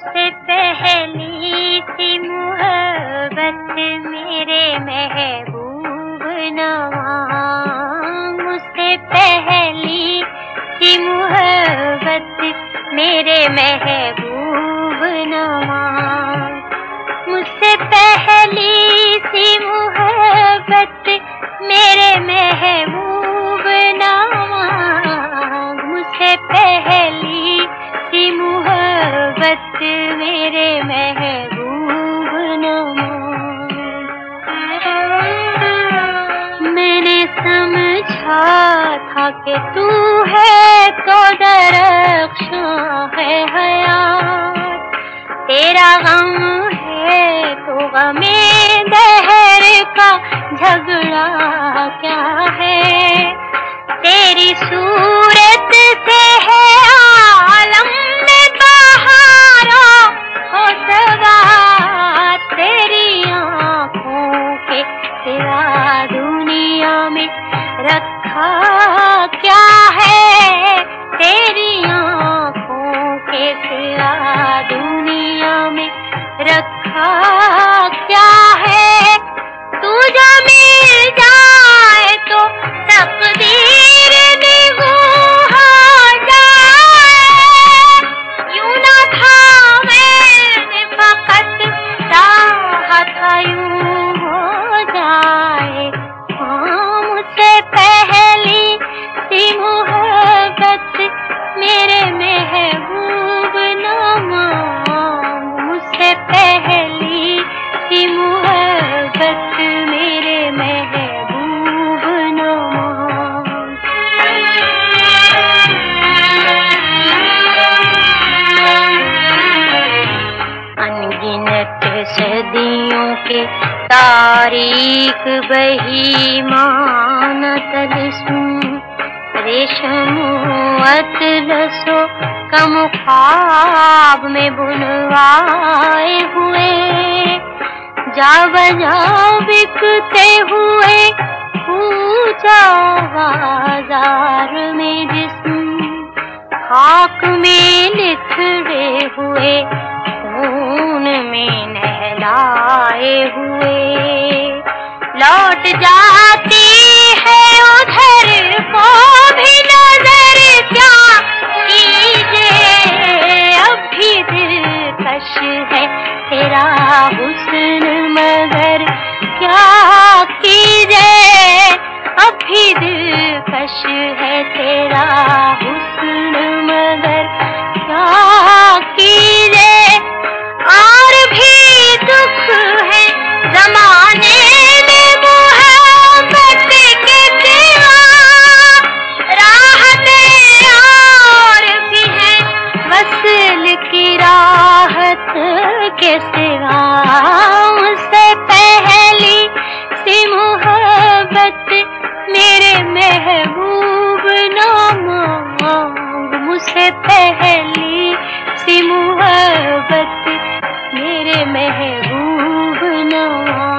سے پہلی سی محبت میرے محبوب نواں۔ مجھ سے پہلی سی محبت میرے محبوب نواں۔ مجھ سے پہلی سی محبت میرے محبوب کہ تو ہے تو درخشاں ہے حیات، تیرا غم ہے تو غم دہر کا جھگڑا کیا ہے؟ تیری صورت سے ہے عالم میں بہارا، ہو سوا تیری آنکھوں کے سوا دنیا میں رکھا رکھا کے تاریخ بہی مان تلسم ریشم اطلسو کم خواب میں بنوائے ہوئے جا بجا بکتے ہوئے جاتی ہے ادھر کو بھی نظر کیا؟ کیجیے اب بھی دلکش ہے تیرا حسن مگر۔ کیا کیجیے اب بھی دلکش ہے تیرا سے پہلی سی محبت میرے محبوب نواز